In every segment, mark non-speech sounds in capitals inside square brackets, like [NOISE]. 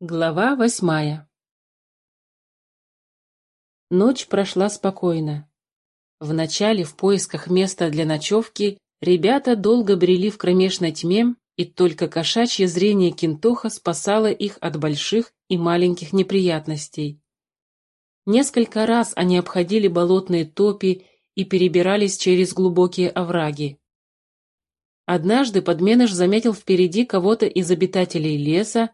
Глава восьмая Ночь прошла спокойно. Вначале в поисках места для ночевки ребята долго брели в кромешной тьме, и только кошачье зрение Кинтоха спасало их от больших и маленьких неприятностей. Несколько раз они обходили болотные топи и перебирались через глубокие овраги. Однажды подменыш заметил впереди кого-то из обитателей леса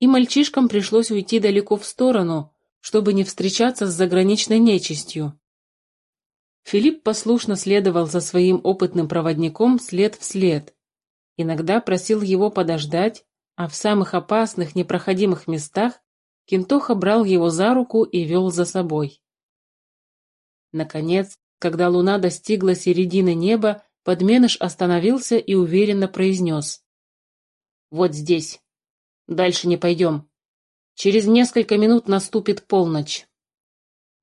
и мальчишкам пришлось уйти далеко в сторону, чтобы не встречаться с заграничной нечистью. Филипп послушно следовал за своим опытным проводником след в след. Иногда просил его подождать, а в самых опасных, непроходимых местах Кентоха брал его за руку и вел за собой. Наконец, когда луна достигла середины неба, подменыш остановился и уверенно произнес. «Вот здесь». Дальше не пойдем. Через несколько минут наступит полночь.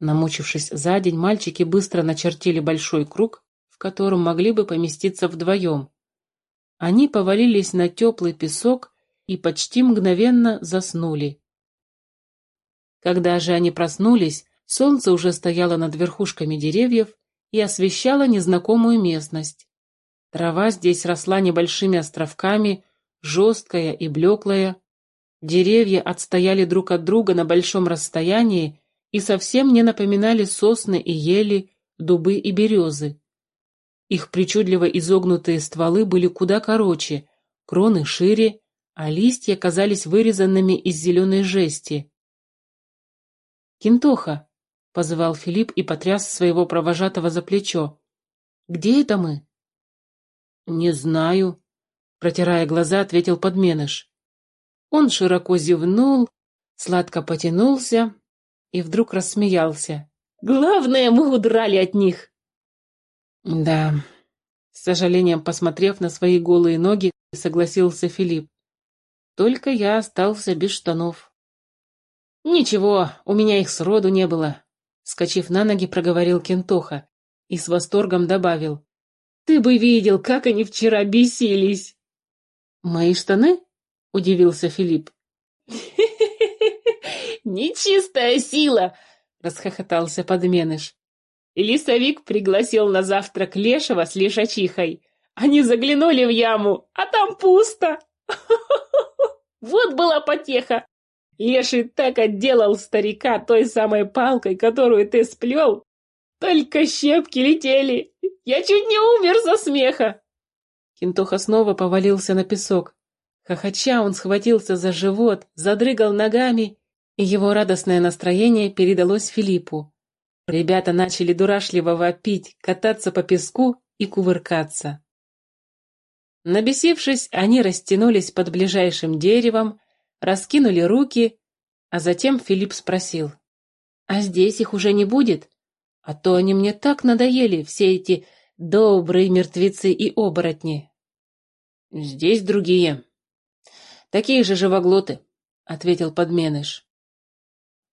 Намучившись за день, мальчики быстро начертили большой круг, в котором могли бы поместиться вдвоем. Они повалились на теплый песок и почти мгновенно заснули. Когда же они проснулись, солнце уже стояло над верхушками деревьев и освещало незнакомую местность. Трава здесь росла небольшими островками, жесткая и блеклая, Деревья отстояли друг от друга на большом расстоянии и совсем не напоминали сосны и ели, дубы и березы. Их причудливо изогнутые стволы были куда короче, кроны шире, а листья казались вырезанными из зеленой жести. «Кинтоха!» — позвал Филипп и потряс своего провожатого за плечо. «Где это мы?» «Не знаю», — протирая глаза, ответил подменыш. Он широко зевнул, сладко потянулся и вдруг рассмеялся. «Главное, мы удрали от них!» «Да», — с сожалением посмотрев на свои голые ноги, согласился Филипп. «Только я остался без штанов». «Ничего, у меня их сроду не было», — скачив на ноги, проговорил Кентоха и с восторгом добавил. «Ты бы видел, как они вчера бесились!» «Мои штаны?» — удивился Филипп. [LAUGHS] «Нечистая сила!» — расхохотался подменыш. Лисовик пригласил на завтрак Лешего с Лешачихой. Они заглянули в яму, а там пусто. [LAUGHS] Вот была потеха. Леший так отделал старика той самой палкой, которую ты сплел. Только щепки летели. Я чуть не умер за смеха. Кинтоха снова повалился на песок. Хохоча он схватился за живот, задрыгал ногами, и его радостное настроение передалось Филиппу. Ребята начали дурашливо вопить, кататься по песку и кувыркаться. Набесившись, они растянулись под ближайшим деревом, раскинули руки, а затем Филипп спросил. «А здесь их уже не будет? А то они мне так надоели, все эти добрые мертвецы и оборотни». «Здесь другие», Такие же живоглоты, — ответил подменыш.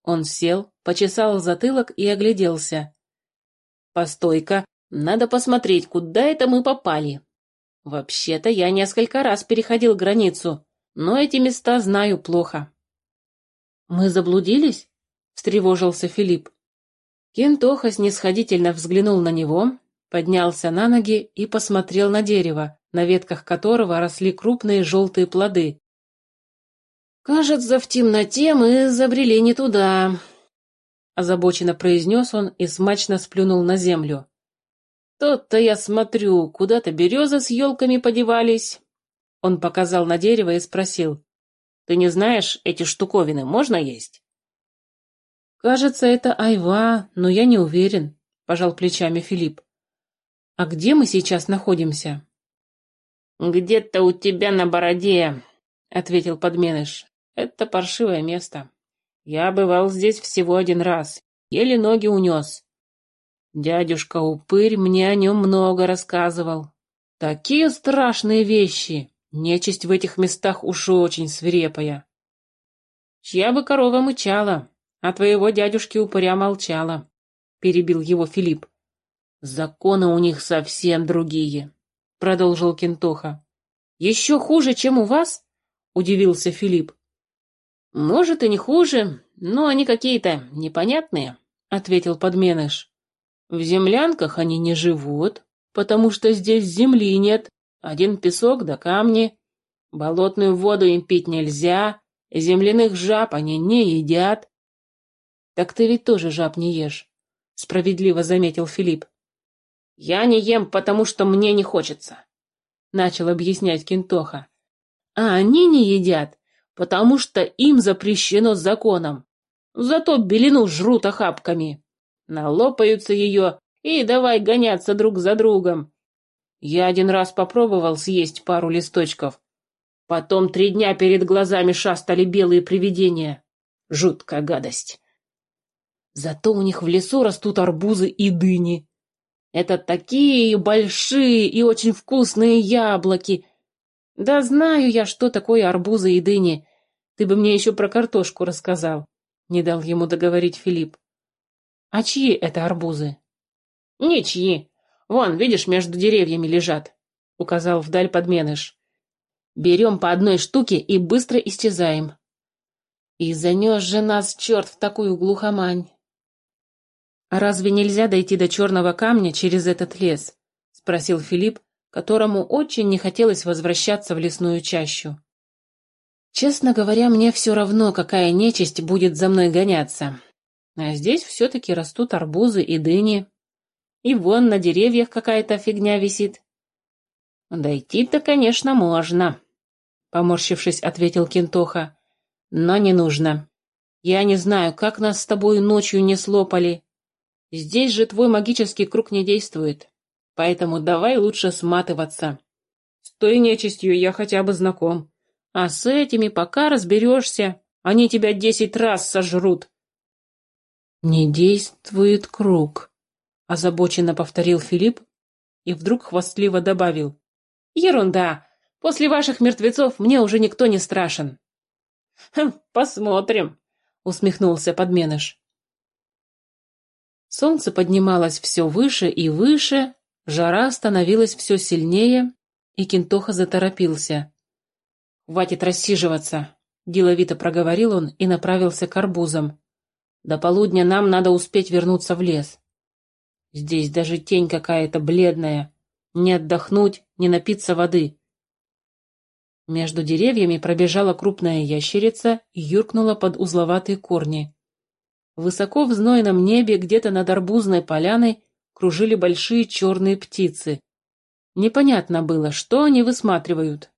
Он сел, почесал затылок и огляделся. «Постой-ка, надо посмотреть, куда это мы попали. Вообще-то я несколько раз переходил границу, но эти места знаю плохо». «Мы заблудились?» — встревожился Филипп. Кентоха снисходительно взглянул на него, поднялся на ноги и посмотрел на дерево, на ветках которого росли крупные желтые плоды, «Кажется, в темноте мы забрели не туда», — озабоченно произнес он и смачно сплюнул на землю. «Тот-то я смотрю, куда-то березы с елками подевались». Он показал на дерево и спросил. «Ты не знаешь, эти штуковины можно есть?» «Кажется, это айва, но я не уверен», — пожал плечами Филипп. «А где мы сейчас находимся?» «Где-то у тебя на бороде», — ответил подменыш. Это паршивое место. Я бывал здесь всего один раз, еле ноги унес. Дядюшка Упырь мне о нем много рассказывал. Такие страшные вещи. Нечисть в этих местах уж очень свирепая. Чья бы корова мычала, а твоего дядюшки упыря молчала, — перебил его Филипп. Законы у них совсем другие, — продолжил Кентоха. Еще хуже, чем у вас? — удивился Филипп. Может, и не хуже, но они какие-то непонятные, ответил подменыш. В землянках они не живут, потому что здесь земли нет, один песок да камни. Болотную воду им пить нельзя, земляных жаб они не едят. Так ты ведь тоже жаб не ешь, справедливо заметил Филипп. Я не ем, потому что мне не хочется, начал объяснять Кинтоха. А они не едят, потому что им запрещено законом. Зато белину жрут охапками. Налопаются ее и давай гоняться друг за другом. Я один раз попробовал съесть пару листочков. Потом три дня перед глазами шастали белые привидения. Жуткая гадость. Зато у них в лесу растут арбузы и дыни. Это такие большие и очень вкусные яблоки. Да знаю я, что такое арбузы и дыни. Ты бы мне еще про картошку рассказал. Не дал ему договорить Филипп. А чьи это арбузы? Ничьи. Вон, видишь, между деревьями лежат, указал вдаль подменыш. Берем по одной штуке и быстро исчезаем. И занес же нас черт в такую глухомань. А разве нельзя дойти до черного камня через этот лес? Спросил Филипп, которому очень не хотелось возвращаться в лесную чащу. Честно говоря, мне все равно, какая нечисть будет за мной гоняться. А здесь все-таки растут арбузы и дыни. И вон на деревьях какая-то фигня висит. Дойти-то, конечно, можно, поморщившись, ответил Кентоха. Но не нужно. Я не знаю, как нас с тобой ночью не слопали. Здесь же твой магический круг не действует. Поэтому давай лучше сматываться. С той нечистью я хотя бы знаком. А с этими пока разберешься. Они тебя десять раз сожрут. Не действует круг, озабоченно повторил Филипп и вдруг хвастливо добавил. Ерунда. После ваших мертвецов мне уже никто не страшен. «Хм, посмотрим, усмехнулся подменыш. Солнце поднималось все выше и выше, жара становилась все сильнее, и Кентоха заторопился. «Хватит рассиживаться», — деловито проговорил он и направился к арбузам. «До полудня нам надо успеть вернуться в лес. Здесь даже тень какая-то бледная. Не отдохнуть, не напиться воды». Между деревьями пробежала крупная ящерица и юркнула под узловатые корни. Высоко в знойном небе, где-то над арбузной поляной, кружили большие черные птицы. Непонятно было, что они высматривают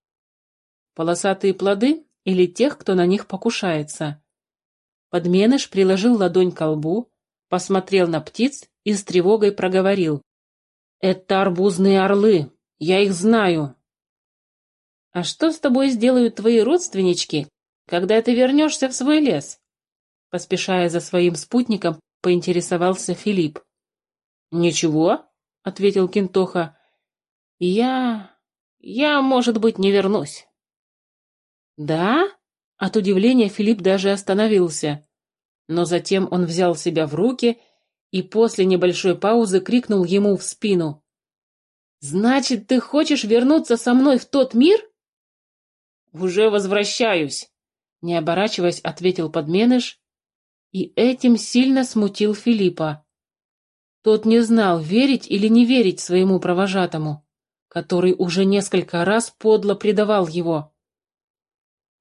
полосатые плоды или тех, кто на них покушается. Подменыш приложил ладонь к лбу, посмотрел на птиц и с тревогой проговорил. «Это арбузные орлы, я их знаю». «А что с тобой сделают твои родственнички, когда ты вернешься в свой лес?» Поспешая за своим спутником, поинтересовался Филипп. «Ничего», — ответил Кентоха. «Я... я, может быть, не вернусь». «Да?» От удивления Филипп даже остановился. Но затем он взял себя в руки и после небольшой паузы крикнул ему в спину. «Значит, ты хочешь вернуться со мной в тот мир?» «Уже возвращаюсь», — не оборачиваясь, ответил подменыш, и этим сильно смутил Филиппа. Тот не знал, верить или не верить своему провожатому, который уже несколько раз подло предавал его.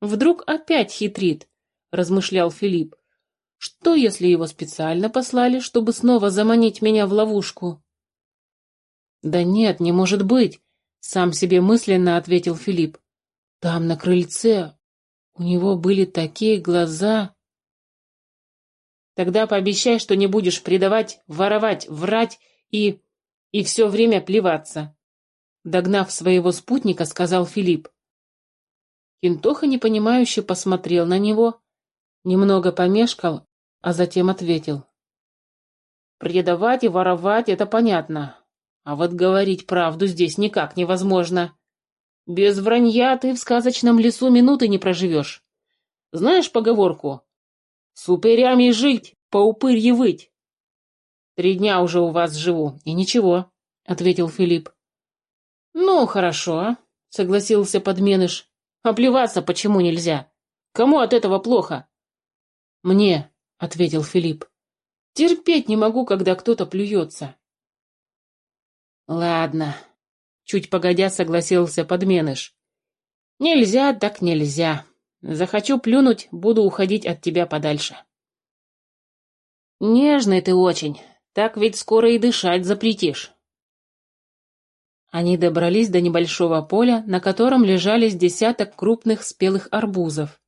Вдруг опять хитрит, размышлял Филипп. Что, если его специально послали, чтобы снова заманить меня в ловушку? Да нет, не может быть, сам себе мысленно ответил Филипп. Там, на крыльце, у него были такие глаза. Тогда пообещай, что не будешь предавать, воровать, врать и... и все время плеваться. Догнав своего спутника, сказал Филипп. Кинтоха непонимающе посмотрел на него, немного помешкал, а затем ответил. «Предавать и воровать — это понятно, а вот говорить правду здесь никак невозможно. Без вранья ты в сказочном лесу минуты не проживешь. Знаешь поговорку? С упырями жить, по упырье выть. Три дня уже у вас живу, и ничего, — ответил Филипп. Ну, хорошо, — согласился подменыш. А плеваться почему нельзя? Кому от этого плохо? Мне, ответил Филипп. Терпеть не могу, когда кто-то плюется. Ладно, чуть погодя согласился подменыш. Нельзя, так нельзя. Захочу плюнуть, буду уходить от тебя подальше. Нежный ты очень, так ведь скоро и дышать запретишь. Они добрались до небольшого поля, на котором лежали десяток крупных спелых арбузов.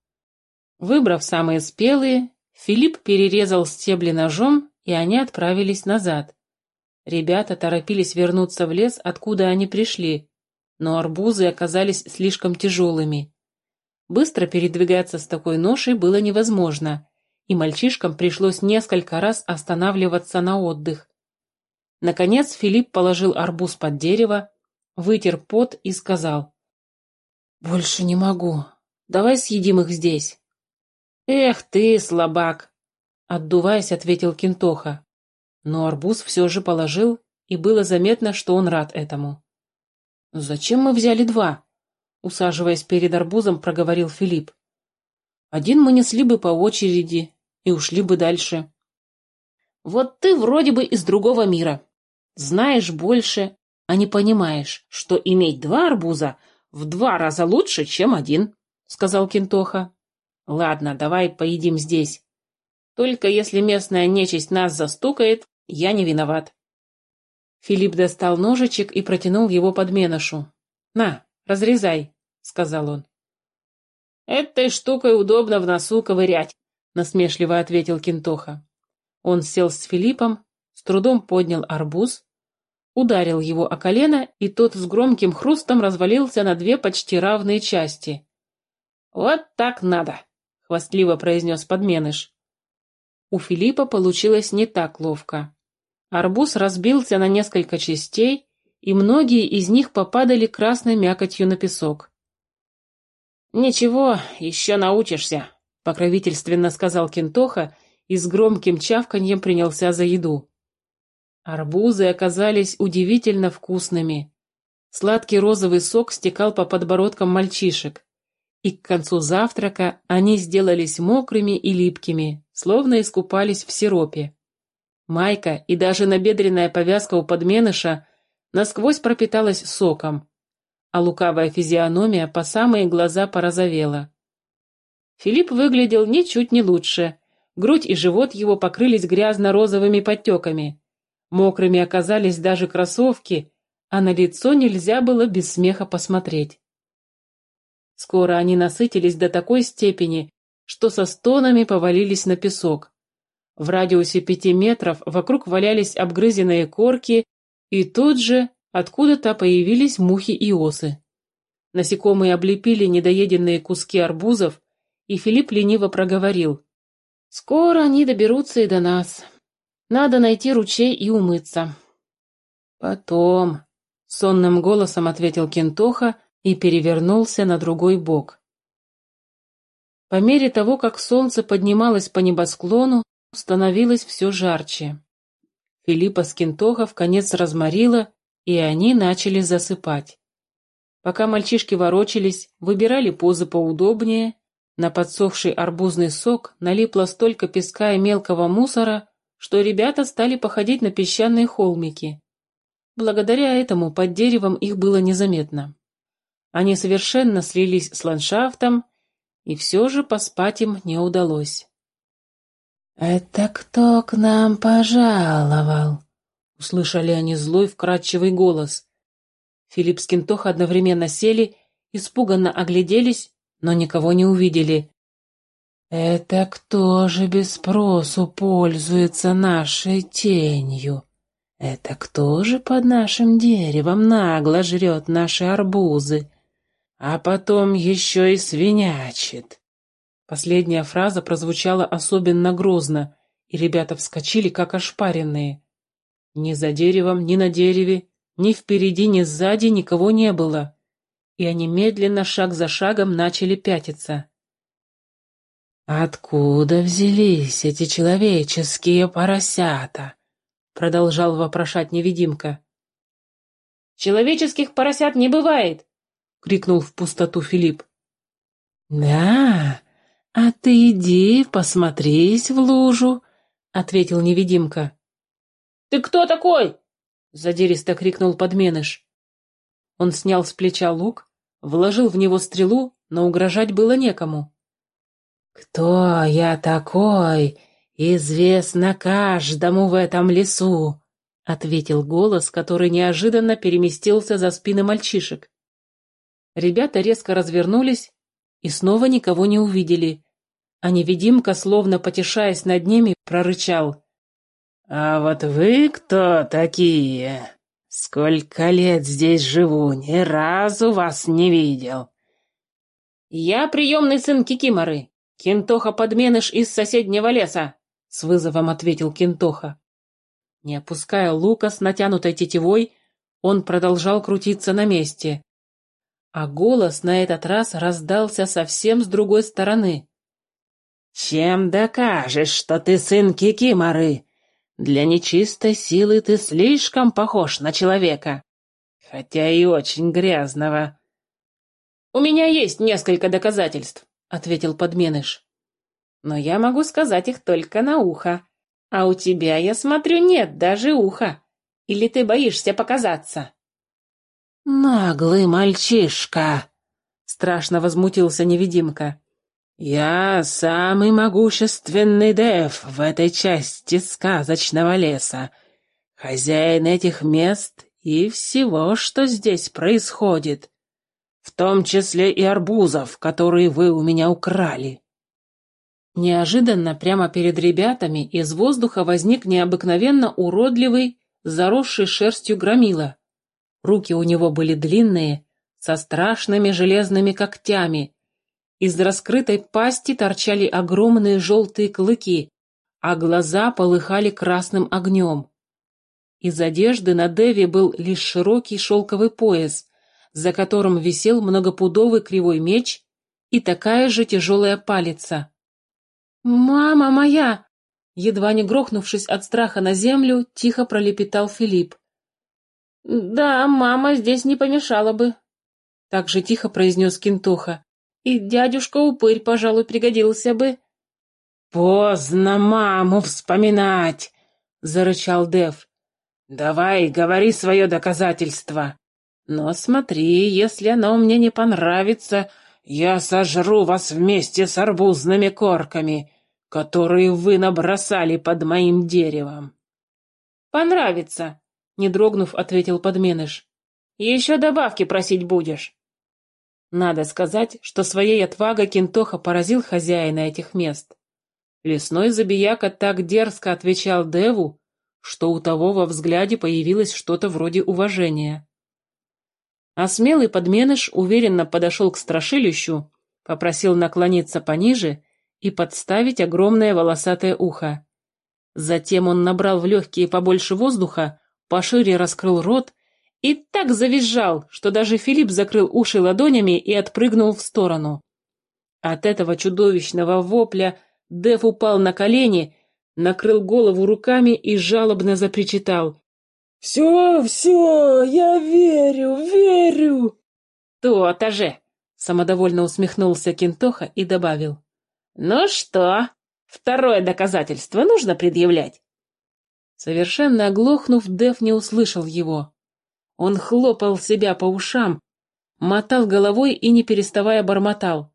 Выбрав самые спелые, Филипп перерезал стебли ножом, и они отправились назад. Ребята торопились вернуться в лес, откуда они пришли, но арбузы оказались слишком тяжелыми. Быстро передвигаться с такой ношей было невозможно, и мальчишкам пришлось несколько раз останавливаться на отдых. Наконец Филипп положил арбуз под дерево, вытер пот и сказал. «Больше не могу. Давай съедим их здесь». «Эх ты, слабак!» Отдуваясь, ответил Кентоха. Но арбуз все же положил, и было заметно, что он рад этому. «Зачем мы взяли два?» Усаживаясь перед арбузом, проговорил Филипп. «Один мы несли бы по очереди и ушли бы дальше». «Вот ты вроде бы из другого мира. Знаешь больше, а не понимаешь, что иметь два арбуза в два раза лучше, чем один», — сказал Кентоха. «Ладно, давай поедим здесь. Только если местная нечисть нас застукает, я не виноват». Филипп достал ножичек и протянул его подменышу. «На, разрезай», — сказал он. «Этой штукой удобно в носу ковырять», — насмешливо ответил Кентоха. Он сел с Филиппом, с трудом поднял арбуз, ударил его о колено, и тот с громким хрустом развалился на две почти равные части. «Вот так надо», — хвастливо произнес подменыш. У Филиппа получилось не так ловко. Арбуз разбился на несколько частей, и многие из них попадали красной мякотью на песок. «Ничего, еще научишься», — покровительственно сказал Кентоха и с громким чавканьем принялся за еду. Арбузы оказались удивительно вкусными. Сладкий розовый сок стекал по подбородкам мальчишек. И к концу завтрака они сделались мокрыми и липкими, словно искупались в сиропе. Майка и даже набедренная повязка у подменыша насквозь пропиталась соком, а лукавая физиономия по самые глаза порозовела. Филипп выглядел ничуть не лучше. Грудь и живот его покрылись грязно-розовыми подтеками. Мокрыми оказались даже кроссовки, а на лицо нельзя было без смеха посмотреть. Скоро они насытились до такой степени, что со стонами повалились на песок. В радиусе пяти метров вокруг валялись обгрызенные корки, и тут же откуда-то появились мухи и осы. Насекомые облепили недоеденные куски арбузов, и Филипп лениво проговорил. «Скоро они доберутся и до нас. Надо найти ручей и умыться. Потом, сонным голосом ответил Кентоха и перевернулся на другой бок. По мере того, как солнце поднималось по небосклону, становилось все жарче. Филиппа с Кентоха в конец разморило, и они начали засыпать. Пока мальчишки ворочались, выбирали позы поудобнее, на подсохший арбузный сок налипло столько песка и мелкого мусора, что ребята стали походить на песчаные холмики. Благодаря этому под деревом их было незаметно. Они совершенно слились с ландшафтом, и все же поспать им не удалось. «Это кто к нам пожаловал?» — услышали они злой вкрадчивый голос. Филипп с Кентох одновременно сели, испуганно огляделись, но никого не увидели. «Это кто же без спросу пользуется нашей тенью? Это кто же под нашим деревом нагло жрет наши арбузы, а потом еще и свинячит?» Последняя фраза прозвучала особенно грозно, и ребята вскочили, как ошпаренные. Ни за деревом, ни на дереве, ни впереди, ни сзади никого не было, и они медленно, шаг за шагом, начали пятиться. «Откуда взялись эти человеческие поросята?» — продолжал вопрошать невидимка. «Человеческих поросят не бывает!» — крикнул в пустоту Филипп. «Да, «А ты иди, посмотрись в лужу», — ответил невидимка. «Ты кто такой?» — задиристо крикнул подменыш. Он снял с плеча лук, вложил в него стрелу, но угрожать было некому. «Кто я такой? Известно каждому в этом лесу», — ответил голос, который неожиданно переместился за спины мальчишек. Ребята резко развернулись и снова никого не увидели, а невидимка, словно потешаясь над ними, прорычал. «А вот вы кто такие? Сколько лет здесь живу, ни разу вас не видел». «Я приемный сын Кикиморы, Кентоха Подменыш из соседнего леса», — с вызовом ответил Кентоха. Не опуская лука с натянутой тетивой, он продолжал крутиться на месте. А голос на этот раз раздался совсем с другой стороны. «Чем докажешь, что ты сын Кикиморы? Для нечистой силы ты слишком похож на человека, хотя и очень грязного». «У меня есть несколько доказательств», — ответил подменыш. «Но я могу сказать их только на ухо. А у тебя, я смотрю, нет даже уха. Или ты боишься показаться?» «Наглый мальчишка!» — страшно возмутился невидимка. «Я самый могущественный Дев в этой части сказочного леса, хозяин этих мест и всего, что здесь происходит, в том числе и арбузов, которые вы у меня украли». Неожиданно прямо перед ребятами из воздуха возник необыкновенно уродливый, заросший шерстью громила. Руки у него были длинные, со страшными железными когтями — из раскрытой пасти торчали огромные желтые клыки, а глаза полыхали красным огнем. Из одежды на Деве был лишь широкий шелковый пояс, за которым висел многопудовый кривой меч и такая же тяжелая палица. «Мама моя!» Едва не грохнувшись от страха на землю, тихо пролепетал Филипп. «Да, мама здесь не помешала бы», — так же тихо произнес Кинтоха. И дядюшка-упырь, пожалуй, пригодился бы. «Поздно маму вспоминать!» — зарычал Дев. «Давай, говори свое доказательство. Но смотри, если оно мне не понравится, я сожру вас вместе с арбузными корками, которые вы набросали под моим деревом». «Понравится», — не дрогнув, ответил подменыш. «Еще добавки просить будешь». Надо сказать, что своей отвагой Кентоха поразил хозяина этих мест. Лесной забияка так дерзко отвечал Деву, что у того во взгляде появилось что-то вроде уважения. А смелый подменыш уверенно подошел к страшилищу, попросил наклониться пониже и подставить огромное волосатое ухо. Затем он набрал в легкие побольше воздуха, пошире раскрыл рот и так завизжал, что даже Филипп закрыл уши ладонями и отпрыгнул в сторону. От этого чудовищного вопля Дев упал на колени, накрыл голову руками и жалобно запричитал. «Все, все, я верю, верю!» «То-то же!» — самодовольно усмехнулся Кентоха и добавил. «Ну что, второе доказательство нужно предъявлять?» Совершенно оглохнув, Дев не услышал его. Он хлопал себя по ушам, мотал головой и, не переставая, бормотал.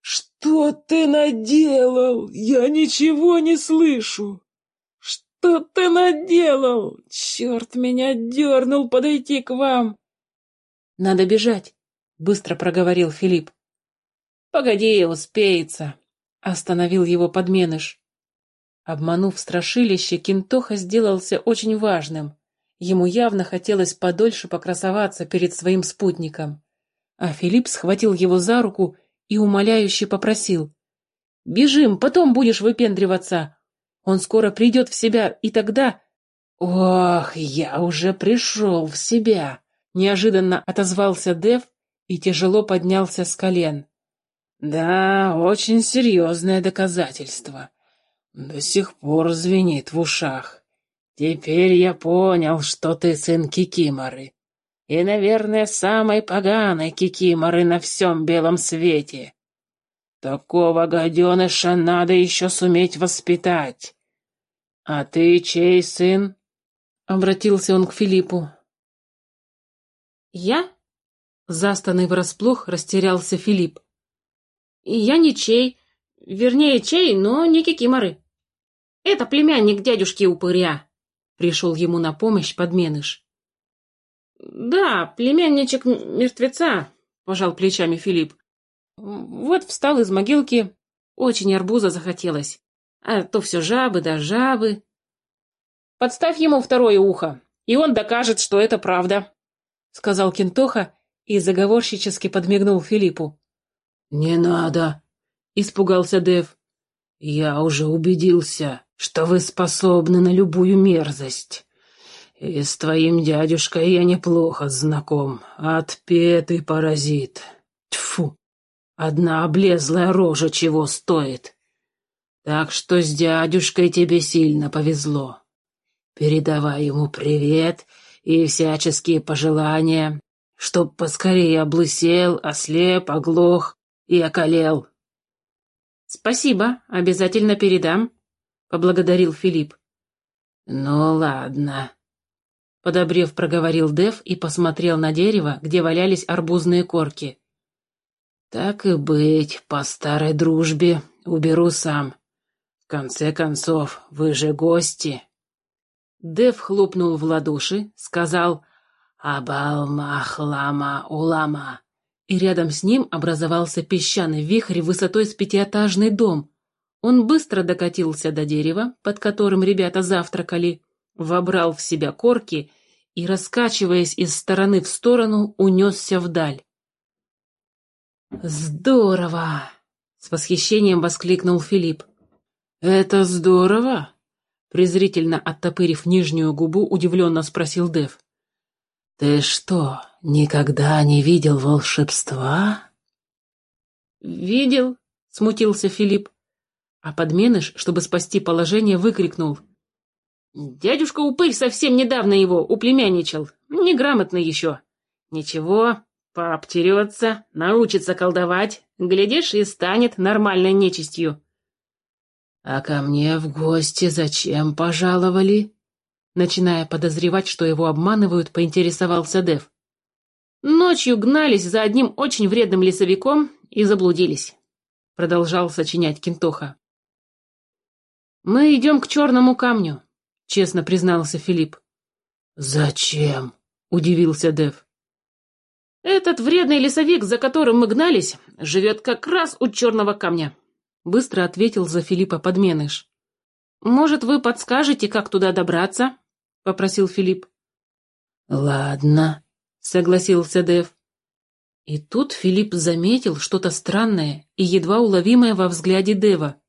«Что ты наделал? Я ничего не слышу! Что ты наделал? Черт меня дернул подойти к вам!» «Надо бежать», — быстро проговорил Филипп. «Погоди, успеется», — остановил его подменыш. Обманув страшилище, Кинтоха сделался очень важным. Ему явно хотелось подольше покрасоваться перед своим спутником. А Филипп схватил его за руку и умоляюще попросил. «Бежим, потом будешь выпендриваться. Он скоро придет в себя, и тогда...» «Ох, я уже пришел в себя!» Неожиданно отозвался Дев и тяжело поднялся с колен. «Да, очень серьезное доказательство. До сих пор звенит в ушах. Теперь я понял, что ты сын Кикиморы. И, наверное, самой поганой Кикиморы на всем белом свете. Такого гаденыша надо еще суметь воспитать. А ты чей сын? Обратился он к Филиппу. Я? Застанный врасплох растерялся Филипп. Я не чей, вернее, чей, но не кикиморы. Это племянник дядюшки Упыря. Пришел ему на помощь подменыш. Да, племянничек мертвеца, пожал плечами Филипп. Вот встал из могилки, очень арбуза захотелось. А то все жабы да жабы. Подставь ему второе ухо, и он докажет, что это правда, сказал Кентоха и заговорщически подмигнул Филиппу. Не надо, испугался Дев. Я уже убедился, что вы способны на любую мерзость. И с твоим дядюшкой я неплохо знаком. Отпетый паразит. Тьфу! Одна облезлая рожа чего стоит. Так что с дядюшкой тебе сильно повезло. Передавай ему привет и всяческие пожелания, чтоб поскорее облысел, ослеп, оглох и околел. Спасибо, обязательно передам, поблагодарил Филипп. Ну ладно. Подобрев, проговорил Дев и посмотрел на дерево, где валялись арбузные корки. Так и быть, по старой дружбе уберу сам. В конце концов, вы же гости. Дев хлопнул в ладоши, сказал «Абалмахлама улама», и рядом с ним образовался песчаный вихрь высотой с пятиэтажный дом. Он быстро докатился до дерева, под которым ребята завтракали, вобрал в себя корки и, раскачиваясь из стороны в сторону, унесся вдаль. «Здорово!» — с восхищением воскликнул Филипп. «Это здорово?» — презрительно оттопырив нижнюю губу, удивленно спросил Дев. «Ты что, никогда не видел волшебства?» «Видел», — смутился Филипп. А подменыш, чтобы спасти положение, выкрикнул. «Дядюшка Упырь совсем недавно его уплемянничал. Неграмотный еще. Ничего, Пообтерется, научится колдовать, глядишь, и станет нормальной нечистью. «А ко мне в гости зачем пожаловали?» Начиная подозревать, что его обманывают, поинтересовался Дев. «Ночью гнались за одним очень вредным лесовиком и заблудились», — продолжал сочинять Кентоха. «Мы идем к черному камню», — честно признался Филипп. «Зачем?» — удивился Дев. «Этот вредный лесовик, за которым мы гнались, живет как раз у черного камня», — быстро ответил за Филиппа подменыш. «Может, вы подскажете, как туда добраться?» — попросил Филипп. «Ладно», — согласился Дэв. И тут Филипп заметил что-то странное и едва уловимое во взгляде Дева.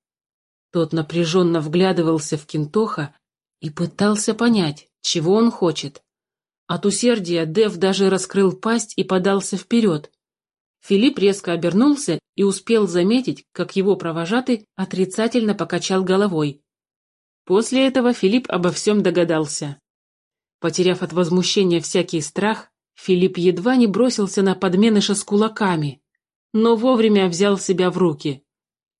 Тот напряженно вглядывался в Кентоха и пытался понять, чего он хочет. От усердия Дев даже раскрыл пасть и подался вперед. Филипп резко обернулся и успел заметить, как его провожатый отрицательно покачал головой. После этого Филипп обо всем догадался. Потеряв от возмущения всякий страх, Филипп едва не бросился на подменыша с кулаками, но вовремя взял себя в руки.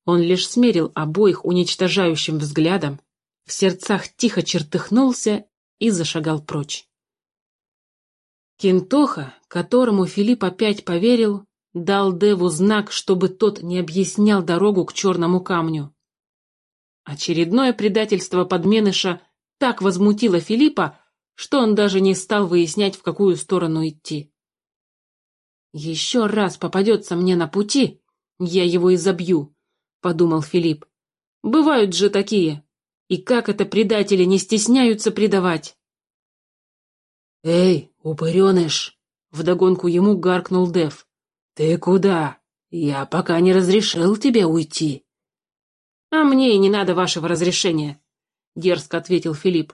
Он лишь смерил обоих уничтожающим взглядом, в сердцах тихо чертыхнулся и зашагал прочь. Кентоха, которому Филипп опять поверил, дал Деву знак, чтобы тот не объяснял дорогу к черному камню. Очередное предательство подменыша так возмутило Филиппа, что он даже не стал выяснять, в какую сторону идти. «Еще раз попадется мне на пути, я его изобью», — подумал Филипп. «Бывают же такие. И как это предатели не стесняются предавать?» «Эй, упыреныш!» — вдогонку ему гаркнул Дев. «Ты куда? Я пока не разрешил тебе уйти». «А мне и не надо вашего разрешения», — дерзко ответил Филипп.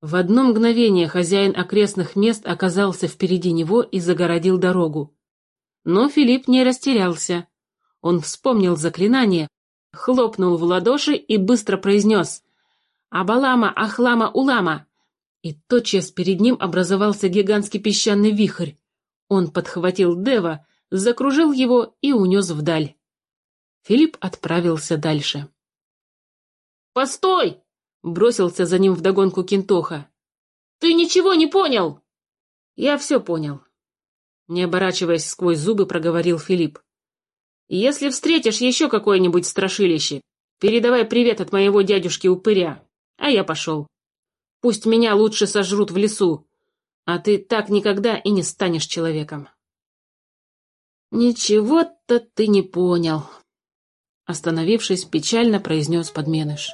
В одно мгновение хозяин окрестных мест оказался впереди него и загородил дорогу. Но Филипп не растерялся. Он вспомнил заклинание, хлопнул в ладоши и быстро произнес «Абалама, Ахлама, Улама!» И тотчас перед ним образовался гигантский песчаный вихрь. Он подхватил Дева, закружил его и унес вдаль. Филипп отправился дальше. «Постой!» — бросился за ним вдогонку Кинтоха. «Ты ничего не понял!» «Я все понял», — не оборачиваясь сквозь зубы, проговорил Филипп. «Если встретишь еще какое-нибудь страшилище, передавай привет от моего дядюшки-упыря, а я пошел. Пусть меня лучше сожрут в лесу, а ты так никогда и не станешь человеком». «Ничего-то ты не понял», — остановившись, печально произнес подменыш.